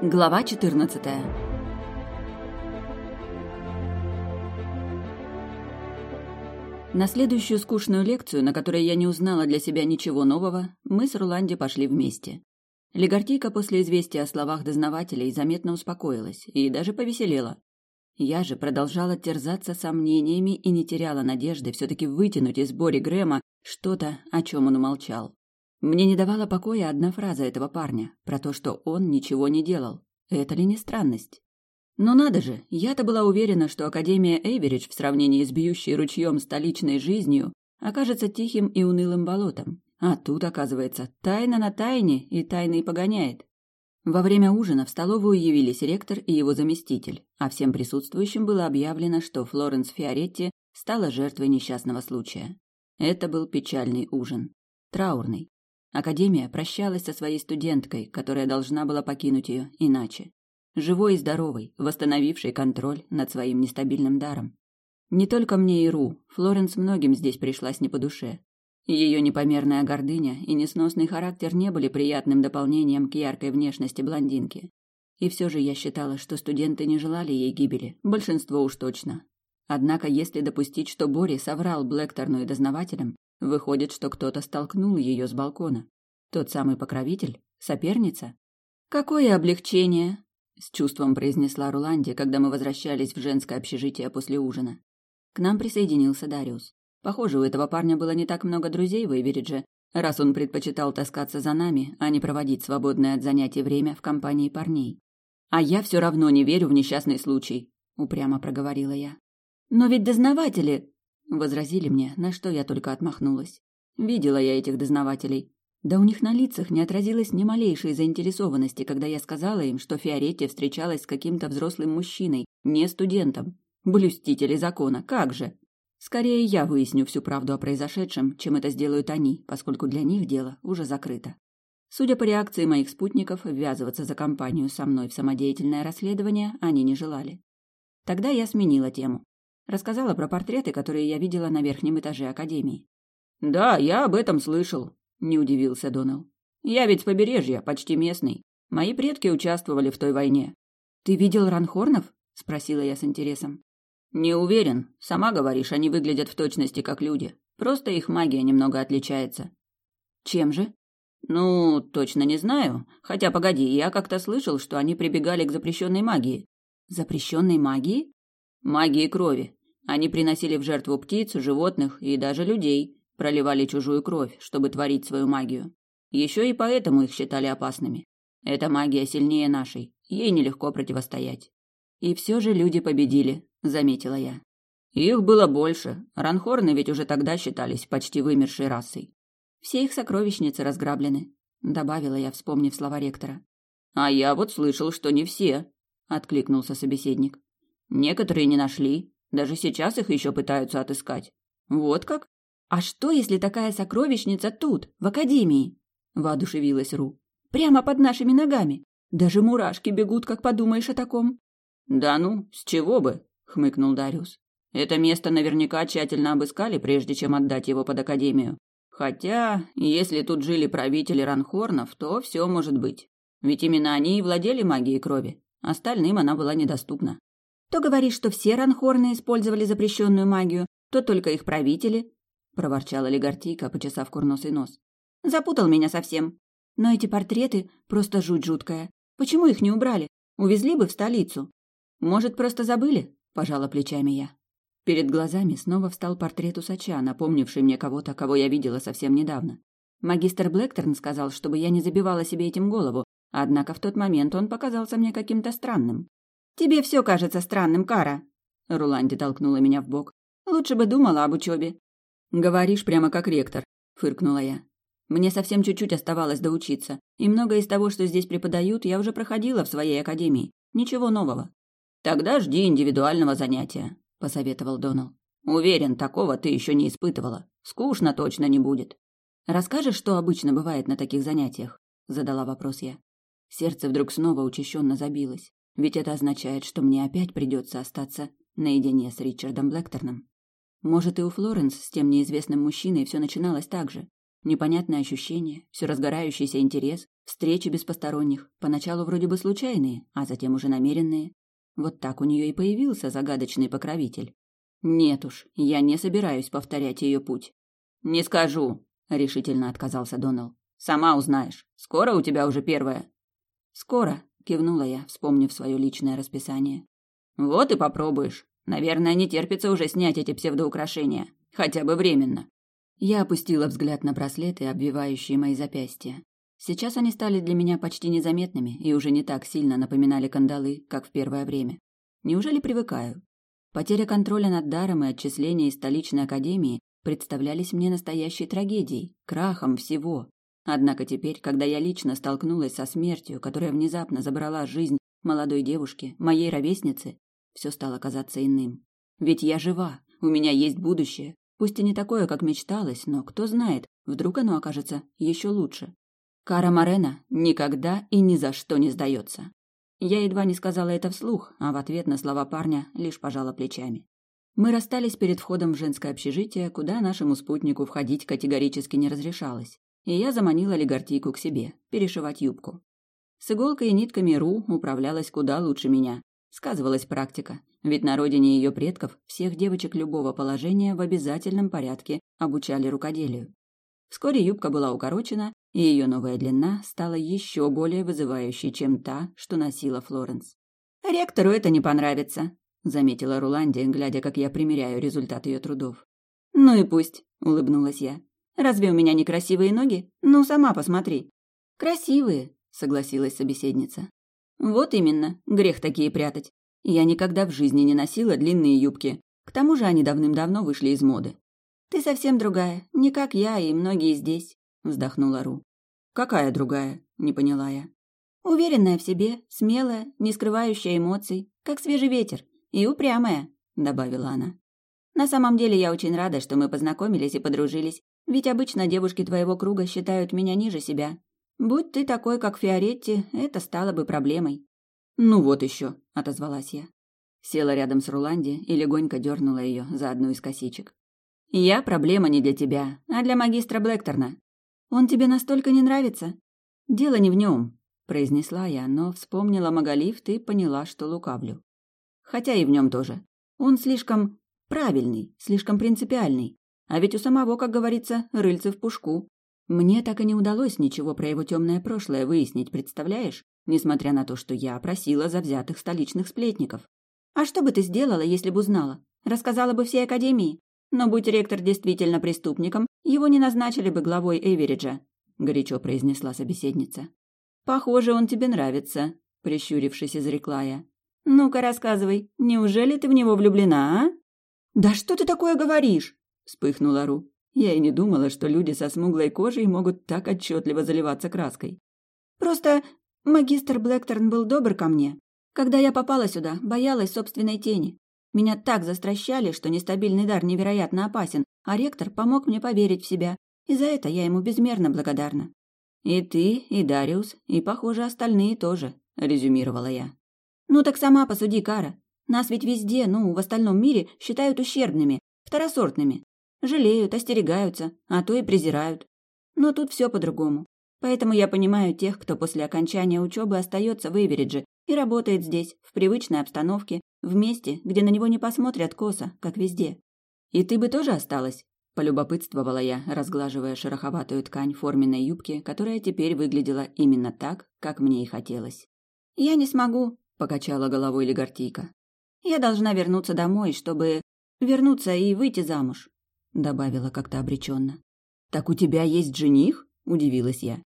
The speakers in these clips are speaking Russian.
Глава 14. На следующую скучную лекцию, на которой я не узнала для себя ничего нового, мы с Руланди пошли вместе. Легартийка после известия о словах дознавателей заметно успокоилась и даже повеселела. Я же продолжала терзаться сомнениями и не теряла надежды все-таки вытянуть из Бори Грэма что-то, о чем он умолчал. Мне не давала покоя одна фраза этого парня про то, что он ничего не делал. Это ли не странность? Но надо же, я-то была уверена, что Академия Эйверидж в сравнении с бьющей ручьем столичной жизнью окажется тихим и унылым болотом. А тут, оказывается, тайна на тайне и тайной погоняет. Во время ужина в столовую явились ректор и его заместитель, а всем присутствующим было объявлено, что Флоренс Фиоретти стала жертвой несчастного случая. Это был печальный ужин. Траурный. Академия прощалась со своей студенткой, которая должна была покинуть ее иначе. Живой и здоровой, восстановившей контроль над своим нестабильным даром. Не только мне и Ру, Флоренс многим здесь пришлась не по душе. Ее непомерная гордыня и несносный характер не были приятным дополнением к яркой внешности блондинки. И все же я считала, что студенты не желали ей гибели, большинство уж точно. Однако, если допустить, что Бори соврал Блэкторну и дознавателям, Выходит, что кто-то столкнул ее с балкона. Тот самый покровитель? Соперница? Какое облегчение! С чувством произнесла Руланди, когда мы возвращались в женское общежитие после ужина. К нам присоединился Дариус. Похоже, у этого парня было не так много друзей в Эйверидже, раз он предпочитал таскаться за нами, а не проводить свободное от занятий время в компании парней. «А я все равно не верю в несчастный случай», — упрямо проговорила я. «Но ведь дознаватели...» возразили мне, на что я только отмахнулась. Видела я этих дознавателей. Да у них на лицах не отразилось ни малейшей заинтересованности, когда я сказала им, что Фиоретти встречалась с каким-то взрослым мужчиной, не студентом. Блюстители закона, как же? Скорее я выясню всю правду о произошедшем, чем это сделают они, поскольку для них дело уже закрыто. Судя по реакции моих спутников, ввязываться за компанию со мной в самодеятельное расследование они не желали. Тогда я сменила тему. Рассказала про портреты, которые я видела на верхнем этаже Академии. «Да, я об этом слышал», — не удивился Донал. «Я ведь с побережья, почти местный. Мои предки участвовали в той войне». «Ты видел ранхорнов?» — спросила я с интересом. «Не уверен. Сама говоришь, они выглядят в точности как люди. Просто их магия немного отличается». «Чем же?» «Ну, точно не знаю. Хотя, погоди, я как-то слышал, что они прибегали к запрещенной магии». «Запрещенной магии?» «Магии крови. Они приносили в жертву птиц, животных и даже людей, проливали чужую кровь, чтобы творить свою магию. Еще и поэтому их считали опасными. Эта магия сильнее нашей, ей нелегко противостоять. И все же люди победили, заметила я. Их было больше. Ранхорны ведь уже тогда считались почти вымершей расой. Все их сокровищницы разграблены, добавила я, вспомнив слова ректора. А я вот слышал, что не все, откликнулся собеседник. Некоторые не нашли, даже сейчас их еще пытаются отыскать. Вот как? А что, если такая сокровищница тут, в академии? Воодушевилась Ру. Прямо под нашими ногами. Даже мурашки бегут, как подумаешь о таком. Да ну, с чего бы? хмыкнул Дариус. Это место наверняка тщательно обыскали, прежде чем отдать его под академию. Хотя, если тут жили правители Ранхорнов, то все может быть. Ведь именно они и владели магией крови. Остальным она была недоступна. То говоришь, что все ранхорны использовали запрещенную магию, то только их правители, проворчала Легартийка, почесав курносый нос. Запутал меня совсем. Но эти портреты просто жуть жуткая. Почему их не убрали? Увезли бы в столицу. Может, просто забыли? Пожала плечами я. Перед глазами снова встал портрет усача, напомнивший мне кого-то, кого я видела совсем недавно. Магистр Блэкторн сказал, чтобы я не забивала себе этим голову, однако в тот момент он показался мне каким-то странным. Тебе все кажется странным, Кара. Руланди толкнула меня в бок. Лучше бы думала об учебе. Говоришь прямо как ректор, фыркнула я. Мне совсем чуть-чуть оставалось доучиться, и многое из того, что здесь преподают, я уже проходила в своей академии. Ничего нового. Тогда жди индивидуального занятия, посоветовал Донал. Уверен, такого ты еще не испытывала. Скучно точно не будет. Расскажешь, что обычно бывает на таких занятиях? задала вопрос я. Сердце вдруг снова учащенно забилось. Ведь это означает, что мне опять придется остаться наедине с Ричардом Блэкторном. Может, и у Флоренс с тем неизвестным мужчиной все начиналось так же. Непонятное ощущение, все разгорающийся интерес, встречи без посторонних, поначалу вроде бы случайные, а затем уже намеренные. Вот так у нее и появился загадочный покровитель. Нет уж, я не собираюсь повторять ее путь. Не скажу, решительно отказался Донал. Сама узнаешь. Скоро у тебя уже первое. Скоро, кивнула я, вспомнив свое личное расписание. Вот и попробуешь. Наверное, не терпится уже снять эти псевдоукрашения, хотя бы временно. Я опустила взгляд на браслеты, обвивающие мои запястья. Сейчас они стали для меня почти незаметными и уже не так сильно напоминали кандалы, как в первое время. Неужели привыкаю? Потеря контроля над даром и отчисление из столичной академии представлялись мне настоящей трагедией, крахом всего. Однако теперь, когда я лично столкнулась со смертью, которая внезапно забрала жизнь молодой девушки, моей ровесницы, все стало казаться иным. Ведь я жива, у меня есть будущее, пусть и не такое, как мечталось, но кто знает, вдруг оно окажется еще лучше. Кара Марена никогда и ни за что не сдается. Я едва не сказала это вслух, а в ответ на слова парня лишь пожала плечами. Мы расстались перед входом в женское общежитие, куда нашему спутнику входить категорически не разрешалось, и я заманила Легартийку к себе, перешивать юбку. С иголкой и нитками Ру управлялась куда лучше меня. Сказывалась практика, ведь на родине ее предков всех девочек любого положения в обязательном порядке обучали рукоделию. Вскоре юбка была укорочена, и ее новая длина стала еще более вызывающей, чем та, что носила Флоренс. «Ректору это не понравится», — заметила Руланди, глядя, как я примеряю результат ее трудов. «Ну и пусть», — улыбнулась я. «Разве у меня не красивые ноги? Ну, сама посмотри». «Красивые», — согласилась собеседница. «Вот именно, грех такие прятать. Я никогда в жизни не носила длинные юбки. К тому же они давным-давно вышли из моды. Ты совсем другая, не как я и многие здесь вздохнула Ру. Какая другая? не поняла я. Уверенная в себе, смелая, не скрывающая эмоций, как свежий ветер, и упрямая, добавила она. На самом деле я очень рада, что мы познакомились и подружились, ведь обычно девушки твоего круга считают меня ниже себя. Будь ты такой, как Фиоретти, это стало бы проблемой. Ну вот еще, отозвалась я. Села рядом с Руланди и легонько дернула ее за одну из косичек. Я проблема не для тебя, а для магистра Блэкторна. Он тебе настолько не нравится? Дело не в нем, произнесла я, но вспомнила Магалифт и поняла, что лукавлю. Хотя и в нем тоже. Он слишком правильный, слишком принципиальный. А ведь у самого, как говорится, рыльце в пушку. Мне так и не удалось ничего про его темное прошлое выяснить, представляешь? Несмотря на то, что я просила завзятых столичных сплетников. А что бы ты сделала, если бы узнала? Рассказала бы всей академии? Но будь ректор действительно преступником, его не назначили бы главой Эвериджа, горячо произнесла собеседница. Похоже, он тебе нравится, прищурившись, изрекла я. Ну-ка, рассказывай, неужели ты в него влюблена, а? Да что ты такое говоришь? Вспыхнула Ру. Я и не думала, что люди со смуглой кожей могут так отчетливо заливаться краской. Просто магистр Блэкторн был добр ко мне. Когда я попала сюда, боялась собственной тени. Меня так застращали, что нестабильный дар невероятно опасен, а ректор помог мне поверить в себя, и за это я ему безмерно благодарна. «И ты, и Дариус, и, похоже, остальные тоже», — резюмировала я. «Ну так сама посуди, Кара. Нас ведь везде, ну, в остальном мире, считают ущербными, второсортными. Жалеют, остерегаются, а то и презирают. Но тут все по-другому. Поэтому я понимаю тех, кто после окончания учебы остается в Эверидже и работает здесь, в привычной обстановке, в месте, где на него не посмотрят косо, как везде. И ты бы тоже осталась? Полюбопытствовала я, разглаживая шероховатую ткань форменной юбки, которая теперь выглядела именно так, как мне и хотелось. «Я не смогу», — покачала головой Легартийка. «Я должна вернуться домой, чтобы... вернуться и выйти замуж», — добавила как-то обреченно. «Так у тебя есть жених?» — удивилась я.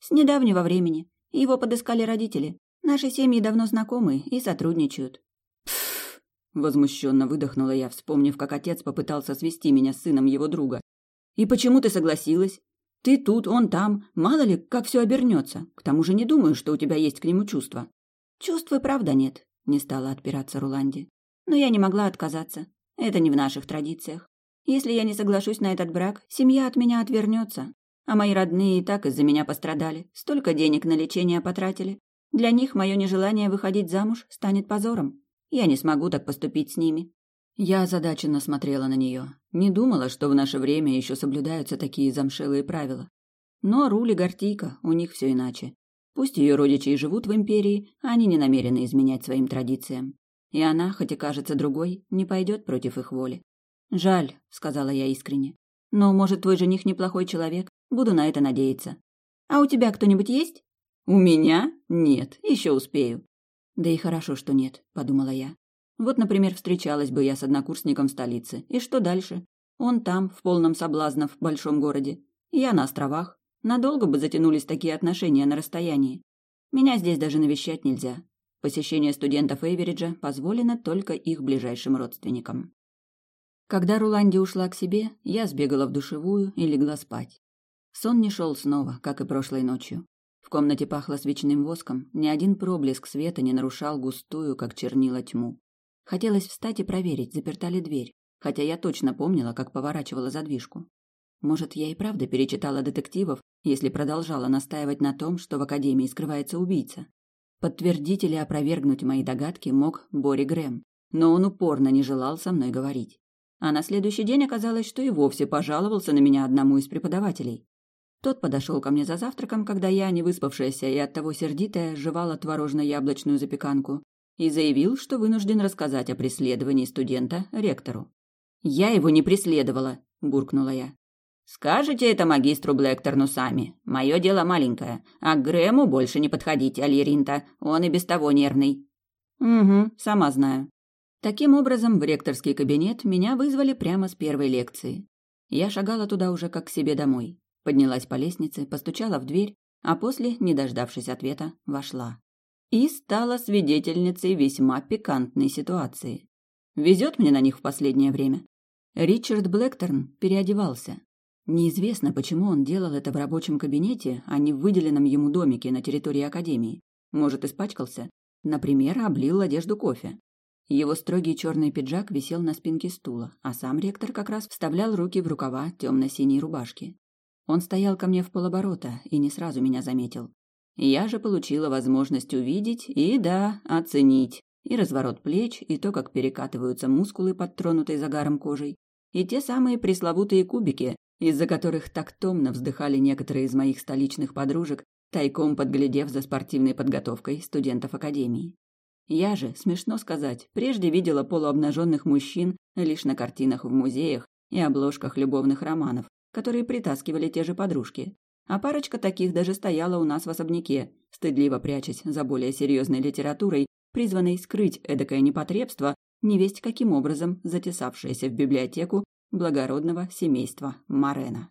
«С недавнего времени. Его подыскали родители. Наши семьи давно знакомы и сотрудничают. Пф, возмущенно выдохнула я, вспомнив, как отец попытался свести меня с сыном его друга. И почему ты согласилась? Ты тут, он там. Мало ли, как все обернется. К тому же не думаю, что у тебя есть к нему чувства. Чувств и правда нет, не стала отпираться Руланди. Но я не могла отказаться. Это не в наших традициях. Если я не соглашусь на этот брак, семья от меня отвернется. А мои родные и так из-за меня пострадали. Столько денег на лечение потратили. Для них мое нежелание выходить замуж станет позором. Я не смогу так поступить с ними. Я озадаченно смотрела на нее. Не думала, что в наше время еще соблюдаются такие замшелые правила. Но Рули Гортийка, у них все иначе. Пусть ее родичи и живут в империи, они не намерены изменять своим традициям. И она, хоть и кажется другой, не пойдет против их воли. «Жаль», — сказала я искренне. «Но, может, твой жених неплохой человек? Буду на это надеяться». «А у тебя кто-нибудь есть?» «У меня? Нет, еще успею». «Да и хорошо, что нет», — подумала я. Вот, например, встречалась бы я с однокурсником в столице. И что дальше? Он там, в полном соблазнов, в большом городе. Я на островах. Надолго бы затянулись такие отношения на расстоянии. Меня здесь даже навещать нельзя. Посещение студентов Эйвериджа позволено только их ближайшим родственникам. Когда Руланди ушла к себе, я сбегала в душевую и легла спать. Сон не шел снова, как и прошлой ночью. В комнате пахло свечным воском, ни один проблеск света не нарушал густую, как чернила, тьму. Хотелось встать и проверить, заперта ли дверь, хотя я точно помнила, как поворачивала задвижку. Может, я и правда перечитала детективов, если продолжала настаивать на том, что в Академии скрывается убийца. Подтвердить или опровергнуть мои догадки мог Бори Грэм, но он упорно не желал со мной говорить. А на следующий день оказалось, что и вовсе пожаловался на меня одному из преподавателей. Тот подошел ко мне за завтраком, когда я, не выспавшаяся и оттого сердитая, жевала творожно-яблочную запеканку, и заявил, что вынужден рассказать о преследовании студента ректору. «Я его не преследовала», – буркнула я. «Скажете это магистру Блэкторну сами. Мое дело маленькое, а к Грэму больше не подходите, Альеринта, он и без того нервный». «Угу, сама знаю». Таким образом, в ректорский кабинет меня вызвали прямо с первой лекции. Я шагала туда уже как к себе домой. Поднялась по лестнице, постучала в дверь, а после, не дождавшись ответа, вошла и стала свидетельницей весьма пикантной ситуации. Везет мне на них в последнее время. Ричард Блэкторн переодевался. Неизвестно, почему он делал это в рабочем кабинете, а не в выделенном ему домике на территории Академии. Может, испачкался? Например, облил одежду кофе. Его строгий черный пиджак висел на спинке стула, а сам ректор как раз вставлял руки в рукава темно-синей рубашки. Он стоял ко мне в полоборота и не сразу меня заметил. Я же получила возможность увидеть и, да, оценить и разворот плеч, и то, как перекатываются мускулы под тронутой загаром кожей, и те самые пресловутые кубики, из-за которых так томно вздыхали некоторые из моих столичных подружек, тайком подглядев за спортивной подготовкой студентов академии. Я же, смешно сказать, прежде видела полуобнаженных мужчин лишь на картинах в музеях и обложках любовных романов, которые притаскивали те же подружки. А парочка таких даже стояла у нас в особняке, стыдливо прячась за более серьезной литературой, призванной скрыть эдакое непотребство, невесть каким образом затесавшееся в библиотеку благородного семейства Марена.